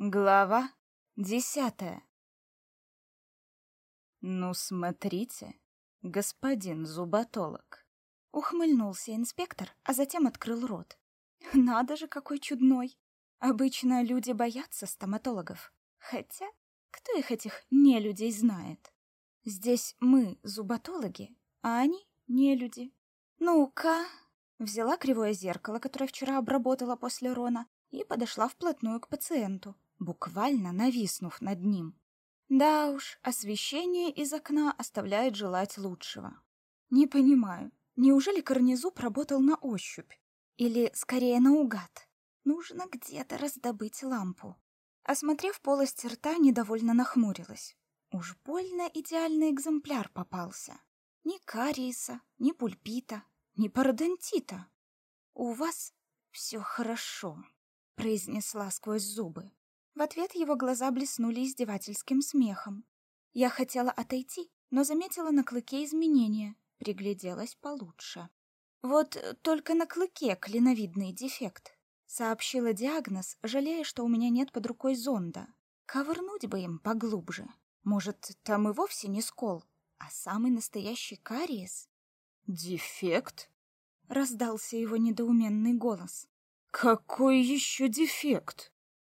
Глава десятая. Ну, смотрите, господин зуботолог. Ухмыльнулся инспектор, а затем открыл рот. Надо же, какой чудной. Обычно люди боятся стоматологов. Хотя, кто их этих не людей знает? Здесь мы зуботологи, а они не люди. Ну-ка, взяла кривое зеркало, которое вчера обработала после Рона, и подошла вплотную к пациенту, буквально нависнув над ним. Да уж, освещение из окна оставляет желать лучшего. Не понимаю, неужели карнизуб работал на ощупь? Или, скорее, наугад? Нужно где-то раздобыть лампу. Осмотрев полость рта, недовольно нахмурилась. Уж больно идеальный экземпляр попался. Ни кариеса, ни пульпита, ни пародонтита. У вас все хорошо произнесла сквозь зубы. В ответ его глаза блеснули издевательским смехом. Я хотела отойти, но заметила на клыке изменения, пригляделась получше. Вот только на клыке клиновидный дефект, сообщила диагноз, жалея, что у меня нет под рукой зонда. Ковырнуть бы им поглубже. Может, там и вовсе не скол, а самый настоящий кариес? Дефект? раздался его недоуменный голос. Какой еще дефект?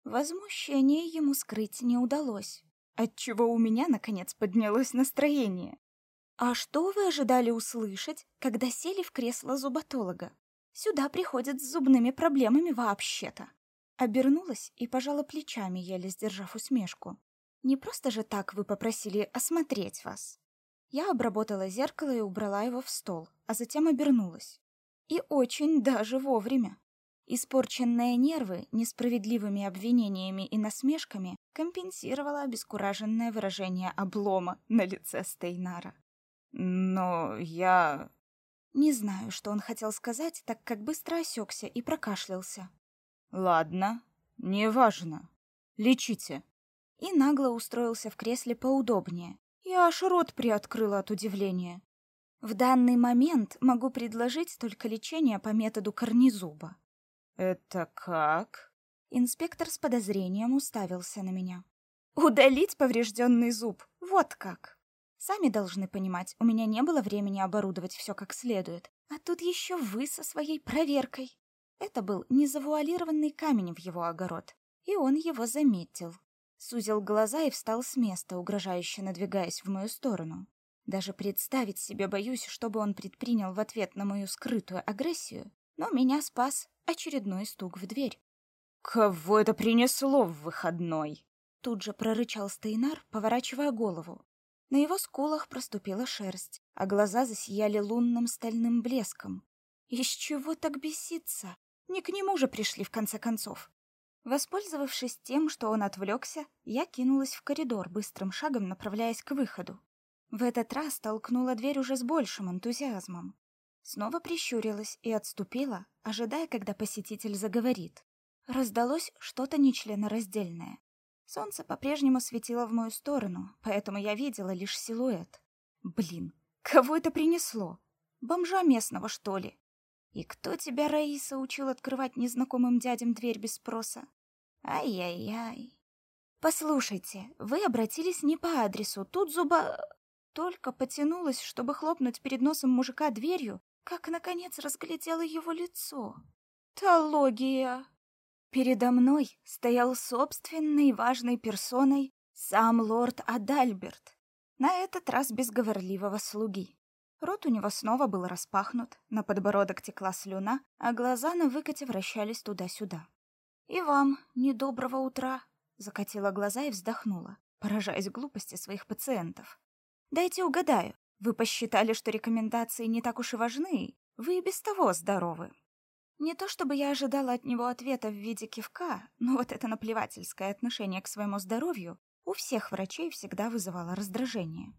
Возмущение ему скрыть не удалось, отчего у меня наконец поднялось настроение. А что вы ожидали услышать, когда сели в кресло зуботолога? Сюда приходят с зубными проблемами вообще-то. Обернулась и пожала плечами, еле сдержав усмешку. Не просто же так вы попросили осмотреть вас. Я обработала зеркало и убрала его в стол, а затем обернулась. И очень даже вовремя. Испорченные нервы несправедливыми обвинениями и насмешками компенсировало обескураженное выражение облома на лице Стейнара. «Но я...» Не знаю, что он хотел сказать, так как быстро осекся и прокашлялся. «Ладно, неважно. Лечите». И нагло устроился в кресле поудобнее. Я аж рот приоткрыла от удивления. В данный момент могу предложить только лечение по методу корнезуба. «Это как?» Инспектор с подозрением уставился на меня. «Удалить поврежденный зуб, вот как!» Сами должны понимать, у меня не было времени оборудовать все как следует, а тут еще вы со своей проверкой. Это был незавуалированный камень в его огород, и он его заметил. Сузил глаза и встал с места, угрожающе надвигаясь в мою сторону. Даже представить себе боюсь, чтобы он предпринял в ответ на мою скрытую агрессию, но меня спас очередной стук в дверь. «Кого это принесло в выходной?» Тут же прорычал Стейнар, поворачивая голову. На его скулах проступила шерсть, а глаза засияли лунным стальным блеском. Из чего так беситься? Не к нему же пришли в конце концов. Воспользовавшись тем, что он отвлекся, я кинулась в коридор, быстрым шагом направляясь к выходу. В этот раз толкнула дверь уже с большим энтузиазмом. Снова прищурилась и отступила, ожидая, когда посетитель заговорит. Раздалось что-то нечленораздельное. Солнце по-прежнему светило в мою сторону, поэтому я видела лишь силуэт. Блин, кого это принесло? Бомжа местного, что ли? И кто тебя, Раиса, учил открывать незнакомым дядям дверь без спроса? Ай-яй-яй. Послушайте, вы обратились не по адресу. Тут зуба только потянулась, чтобы хлопнуть перед носом мужика дверью, как, наконец, разглядела его лицо. Теология! Передо мной стоял собственной важной персоной сам лорд Адальберт, на этот раз без говорливого слуги. Рот у него снова был распахнут, на подбородок текла слюна, а глаза на выкате вращались туда-сюда. «И вам недоброго утра!» — закатила глаза и вздохнула, поражаясь глупости своих пациентов. «Дайте угадаю, вы посчитали, что рекомендации не так уж и важны, вы и без того здоровы. Не то чтобы я ожидала от него ответа в виде кивка, но вот это наплевательское отношение к своему здоровью у всех врачей всегда вызывало раздражение.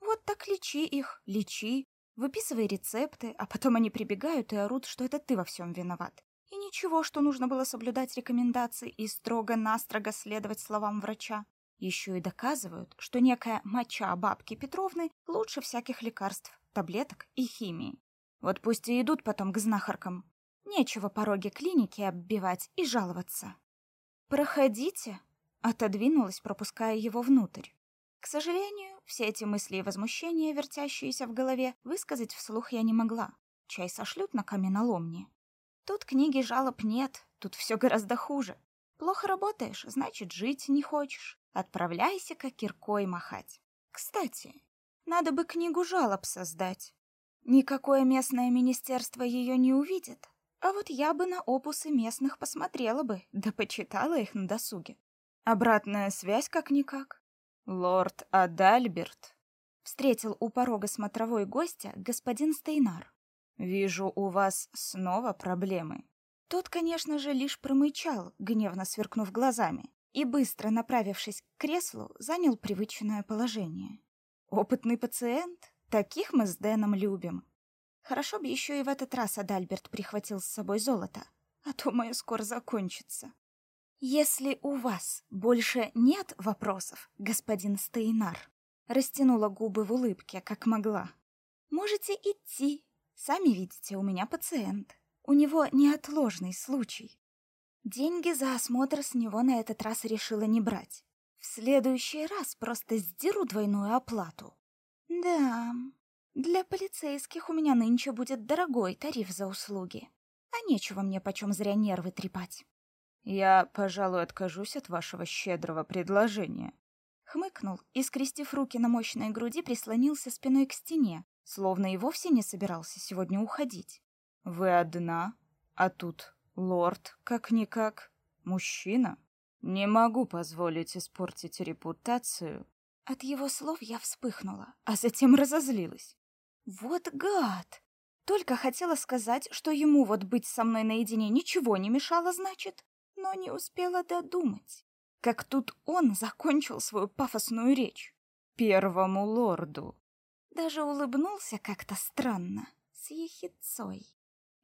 Вот так лечи их, лечи, выписывай рецепты, а потом они прибегают и орут, что это ты во всем виноват. И ничего, что нужно было соблюдать рекомендации и строго-настрого следовать словам врача. Еще и доказывают, что некая моча бабки Петровны лучше всяких лекарств, таблеток и химии. Вот пусть и идут потом к знахаркам. Нечего пороги клиники оббивать и жаловаться. «Проходите», отодвинулась, пропуская его внутрь. К сожалению, все эти мысли и возмущения, вертящиеся в голове, высказать вслух я не могла. Чай сошлют на каменоломне. Тут книги жалоб нет, тут все гораздо хуже. Плохо работаешь, значит, жить не хочешь. Отправляйся-ка киркой махать. Кстати, надо бы книгу жалоб создать. Никакое местное министерство ее не увидит. А вот я бы на опусы местных посмотрела бы, да почитала их на досуге. Обратная связь как-никак. Лорд Адальберт встретил у порога смотровой гостя господин Стейнар. Вижу, у вас снова проблемы. Тот, конечно же, лишь промычал, гневно сверкнув глазами, и быстро направившись к креслу, занял привычное положение. Опытный пациент, таких мы с Дэном любим. Хорошо бы еще и в этот раз Адальберт прихватил с собой золото, а то мое скоро закончится. Если у вас больше нет вопросов, господин Стейнар, растянула губы в улыбке, как могла. Можете идти. Сами видите, у меня пациент. У него неотложный случай. Деньги за осмотр с него на этот раз решила не брать. В следующий раз просто сдеру двойную оплату. Да, для полицейских у меня нынче будет дорогой тариф за услуги. А нечего мне почем зря нервы трепать. Я, пожалуй, откажусь от вашего щедрого предложения. Хмыкнул и, скрестив руки на мощной груди, прислонился спиной к стене, словно и вовсе не собирался сегодня уходить. Вы одна, а тут лорд, как-никак, мужчина. Не могу позволить испортить репутацию. От его слов я вспыхнула, а затем разозлилась. Вот гад! Только хотела сказать, что ему вот быть со мной наедине ничего не мешало, значит но не успела додумать, как тут он закончил свою пафосную речь. Первому лорду. Даже улыбнулся как-то странно, с ехицой.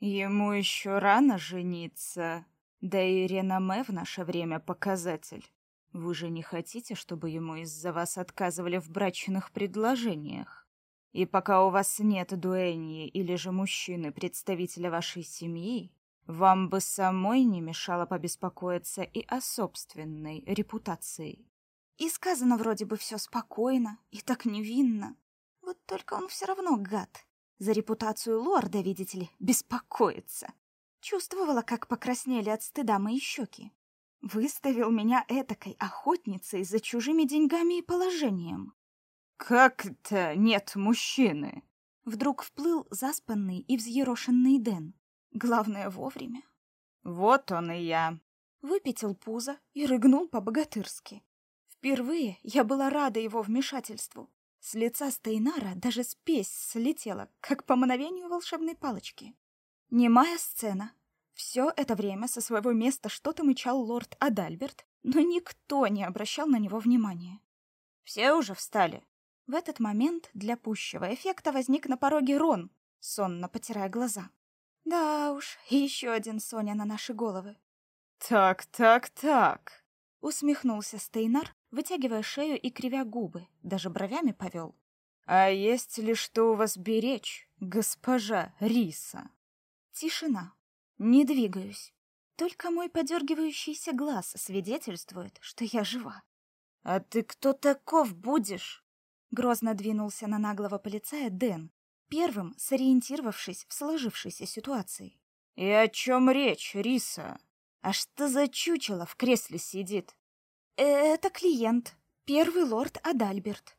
Ему еще рано жениться, да и реноме в наше время показатель. Вы же не хотите, чтобы ему из-за вас отказывали в брачных предложениях? И пока у вас нет дуэньи или же мужчины, представителя вашей семьи, вам бы самой не мешало побеспокоиться и о собственной репутации. И сказано вроде бы все спокойно и так невинно. Вот только он все равно гад. За репутацию лорда, видите ли, беспокоится. Чувствовала, как покраснели от стыда мои щеки. Выставил меня этакой охотницей за чужими деньгами и положением. «Как это нет мужчины?» Вдруг вплыл заспанный и взъерошенный Дэн. Главное вовремя. Вот он и я. Выпятил пузо и рыгнул по-богатырски. Впервые я была рада его вмешательству. С лица Стейнара даже спесь слетела, как по мановению волшебной палочки. Немая сцена. Все это время со своего места что-то мычал лорд Адальберт, но никто не обращал на него внимания. Все уже встали. В этот момент для пущего эффекта возник на пороге Рон, сонно потирая глаза. Да уж, еще один Соня на наши головы. Так, так, так. Усмехнулся Стейнар, вытягивая шею и кривя губы, даже бровями повел. А есть ли что у вас беречь, госпожа Риса? Тишина. Не двигаюсь. Только мой подергивающийся глаз свидетельствует, что я жива. А ты кто таков будешь? Грозно двинулся на наглого полицая Дэн, первым сориентировавшись в сложившейся ситуации. «И о чем речь, Риса? А что за чучело в кресле сидит?» «Это клиент, первый лорд Адальберт».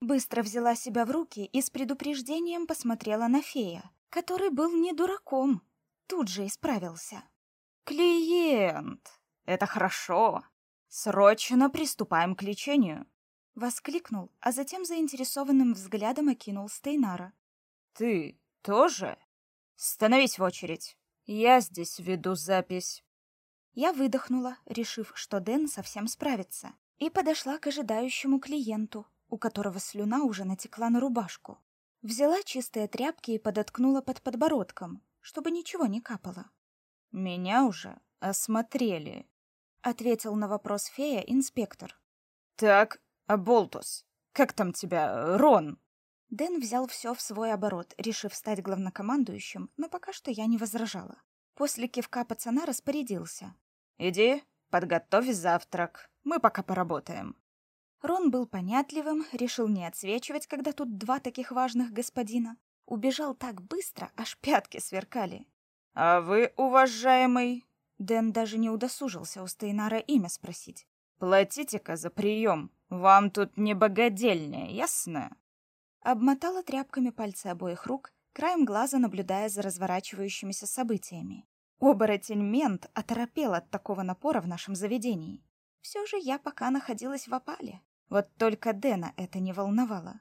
Быстро взяла себя в руки и с предупреждением посмотрела на фея, который был не дураком, тут же исправился. «Клиент! Это хорошо! Срочно приступаем к лечению!» Воскликнул, а затем заинтересованным взглядом окинул Стейнара. Ты тоже? Становись в очередь. Я здесь веду запись. Я выдохнула, решив, что Дэн совсем справится, и подошла к ожидающему клиенту, у которого слюна уже натекла на рубашку. Взяла чистые тряпки и подоткнула под подбородком, чтобы ничего не капало. Меня уже осмотрели, ответил на вопрос фея инспектор. Так, Аболтус, как там тебя, Рон? Дэн взял все в свой оборот, решив стать главнокомандующим, но пока что я не возражала. После кивка пацана распорядился. «Иди, подготовь завтрак. Мы пока поработаем. Рон был понятливым, решил не отсвечивать, когда тут два таких важных господина. Убежал так быстро, аж пятки сверкали. А вы, уважаемый, Дэн даже не удосужился у Стейнара имя спросить. Платите-ка за прием. Вам тут не богадельня, ясно? Обмотала тряпками пальцы обоих рук, краем глаза наблюдая за разворачивающимися событиями. Оборотень-мент оторопел от такого напора в нашем заведении. Все же я пока находилась в опале. Вот только Дэна это не волновало.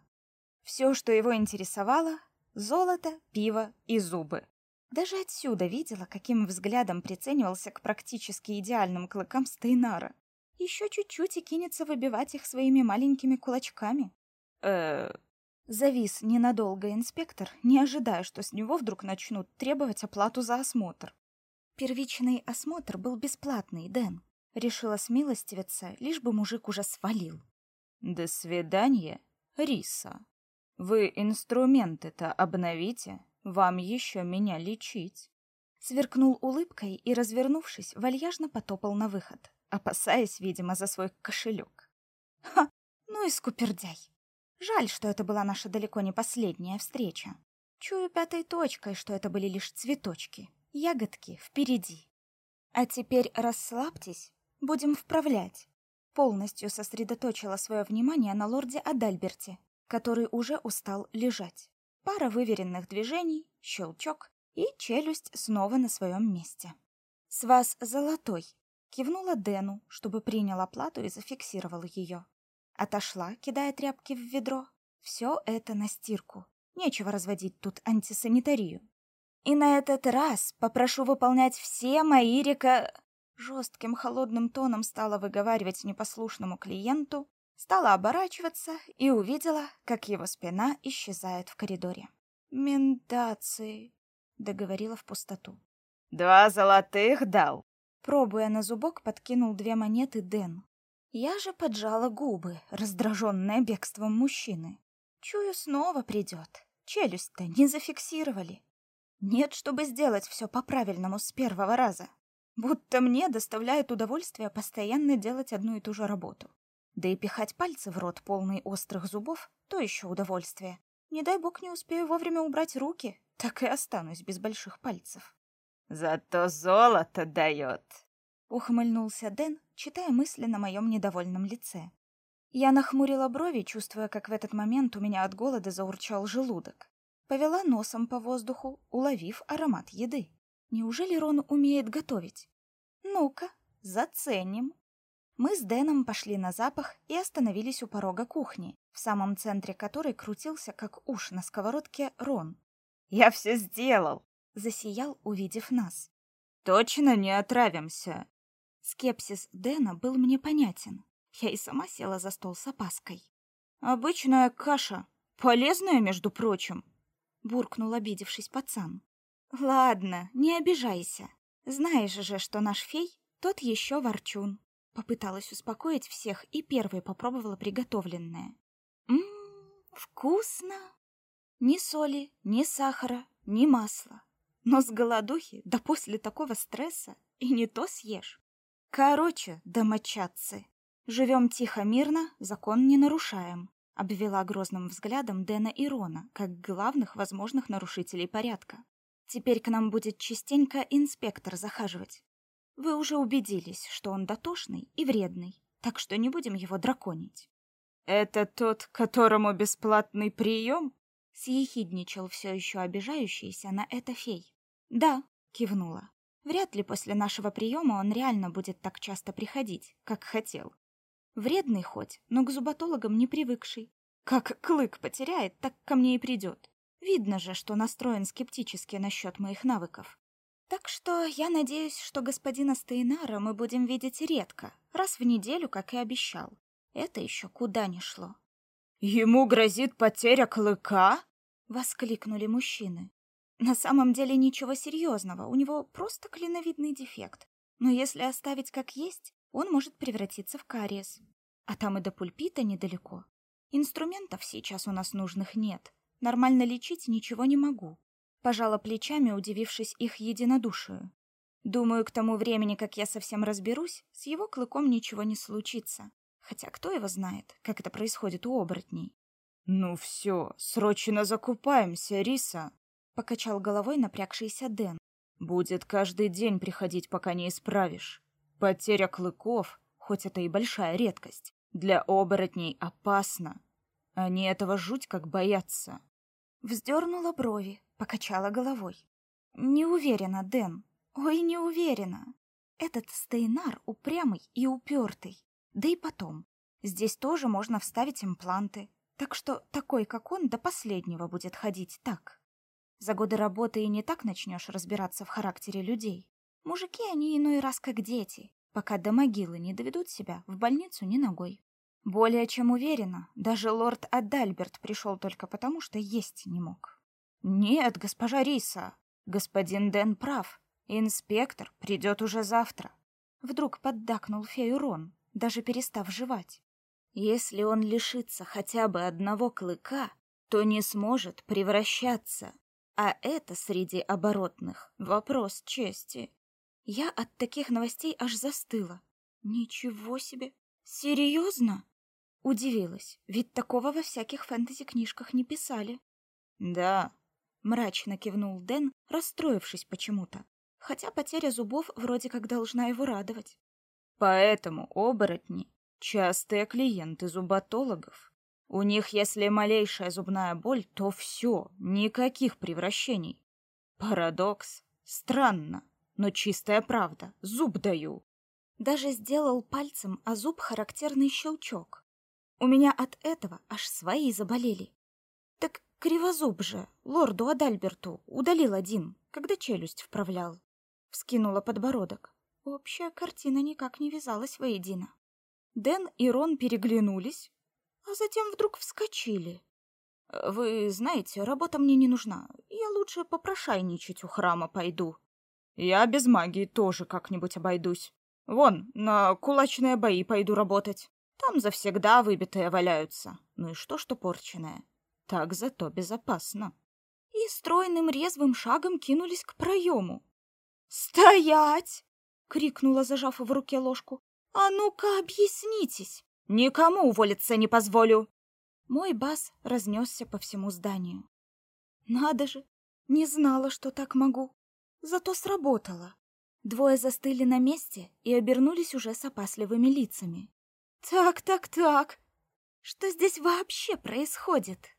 Все, что его интересовало — золото, пиво и зубы. Даже отсюда видела, каким взглядом приценивался к практически идеальным клыкам Стейнара. Еще чуть-чуть и кинется выбивать их своими маленькими кулачками. Э, Завис ненадолго инспектор, не ожидая, что с него вдруг начнут требовать оплату за осмотр. Первичный осмотр был бесплатный, Дэн. Решила смилостивиться, лишь бы мужик уже свалил. До свидания, Риса. Вы инструменты-то обновите, вам еще меня лечить. Сверкнул улыбкой и, развернувшись, вальяжно потопал на выход, опасаясь, видимо, за свой кошелек. Ха, ну и скупердяй. Жаль, что это была наша далеко не последняя встреча. Чую пятой точкой, что это были лишь цветочки. Ягодки впереди. А теперь расслабьтесь, будем вправлять. Полностью сосредоточила свое внимание на лорде Адальберте, который уже устал лежать. Пара выверенных движений, щелчок, и челюсть снова на своем месте. «С вас золотой!» — кивнула Дэну, чтобы принял оплату и зафиксировал ее. Отошла, кидая тряпки в ведро. Все это на стирку. Нечего разводить тут антисанитарию. И на этот раз попрошу выполнять все мои река... Жестким холодным тоном стала выговаривать непослушному клиенту, стала оборачиваться и увидела, как его спина исчезает в коридоре. «Ментации», — договорила в пустоту. «Два золотых дал!» Пробуя на зубок, подкинул две монеты Дэн. Я же поджала губы, раздраженная бегством мужчины. Чую, снова придет. Челюсть-то не зафиксировали. Нет, чтобы сделать все по-правильному с первого раза. Будто мне доставляет удовольствие постоянно делать одну и ту же работу. Да и пихать пальцы в рот, полный острых зубов, то еще удовольствие. Не дай бог не успею вовремя убрать руки, так и останусь без больших пальцев. Зато золото дает. Ухмыльнулся Дэн, читая мысли на моем недовольном лице. Я нахмурила брови, чувствуя, как в этот момент у меня от голода заурчал желудок. Повела носом по воздуху, уловив аромат еды. Неужели Рон умеет готовить? Ну-ка, заценим. Мы с Дэном пошли на запах и остановились у порога кухни, в самом центре которой крутился, как уж на сковородке, Рон. «Я все сделал!» — засиял, увидев нас. «Точно не отравимся!» Скепсис Дэна был мне понятен. Я и сама села за стол с опаской. «Обычная каша. Полезная, между прочим», — буркнул, обидевшись пацан. «Ладно, не обижайся. Знаешь же, что наш фей тот еще ворчун». Попыталась успокоить всех и первой попробовала приготовленное. Ммм, вкусно. Ни соли, ни сахара, ни масла. Но с голодухи, да после такого стресса, и не то съешь. Короче, домочадцы, живем тихо-мирно, закон не нарушаем. Обвела грозным взглядом Дэна и Рона, как главных возможных нарушителей порядка. Теперь к нам будет частенько инспектор захаживать. Вы уже убедились, что он дотошный и вредный, так что не будем его драконить. Это тот, которому бесплатный прием? Съехидничал все еще обижающийся на это фей. Да, кивнула. Вряд ли после нашего приема он реально будет так часто приходить, как хотел. Вредный хоть, но к зуботологам не привыкший. Как клык потеряет, так ко мне и придет. Видно же, что настроен скептически насчет моих навыков. Так что я надеюсь, что господина Стейнара мы будем видеть редко, раз в неделю, как и обещал. Это еще куда ни шло. «Ему грозит потеря клыка?» — воскликнули мужчины. На самом деле ничего серьезного, у него просто клиновидный дефект. Но если оставить как есть, он может превратиться в кариес. А там и до пульпита недалеко. Инструментов сейчас у нас нужных нет. Нормально лечить ничего не могу. Пожала плечами, удивившись их единодушию. Думаю, к тому времени, как я совсем разберусь, с его клыком ничего не случится. Хотя кто его знает, как это происходит у оборотней. Ну все, срочно закупаемся, Риса, покачал головой напрягшийся Дэн. Будет каждый день приходить, пока не исправишь. Потеря клыков, хоть это и большая редкость, для оборотней опасна. Они этого жуть как боятся. Вздернула брови, покачала головой. Не уверена, Дэн. Ой, не уверена. Этот Стейнар упрямый и упертый. Да и потом, здесь тоже можно вставить импланты. Так что такой, как он, до последнего будет ходить так. За годы работы и не так начнешь разбираться в характере людей. Мужики они иной раз как дети, пока до могилы не доведут себя в больницу ни ногой. Более чем уверена, даже лорд Адальберт пришел только потому, что есть не мог. Нет, госпожа Риса, господин Дэн прав. Инспектор придет уже завтра. Вдруг поддакнул фею Рон, даже перестав жевать. Если он лишится хотя бы одного клыка, то не сможет превращаться. А это среди оборотных вопрос чести. Я от таких новостей аж застыла. Ничего себе! Серьезно? Удивилась, ведь такого во всяких фэнтези-книжках не писали. Да, мрачно кивнул Дэн, расстроившись почему-то. Хотя потеря зубов вроде как должна его радовать. Поэтому оборотни — частые клиенты зуботологов. У них, если малейшая зубная боль, то все, никаких превращений. Парадокс. Странно, но чистая правда. Зуб даю. Даже сделал пальцем о зуб характерный щелчок. У меня от этого аж свои заболели. Так кривозуб же, лорду Адальберту, удалил один, когда челюсть вправлял. Вскинула подбородок. Общая картина никак не вязалась воедино. Дэн и Рон переглянулись, а затем вдруг вскочили. «Вы знаете, работа мне не нужна. Я лучше попрошайничать у храма пойду. Я без магии тоже как-нибудь обойдусь. Вон, на кулачные бои пойду работать. Там завсегда выбитые валяются. Ну и что, что порченое? Так зато безопасно. И стройным резвым шагом кинулись к проему. «Стоять!» — крикнула, зажав в руке ложку. «А ну-ка, объяснитесь! Никому уволиться не позволю!» Мой бас разнесся по всему зданию. Надо же, не знала, что так могу. Зато сработало. Двое застыли на месте и обернулись уже с опасливыми лицами. Так, так, так. Что здесь вообще происходит?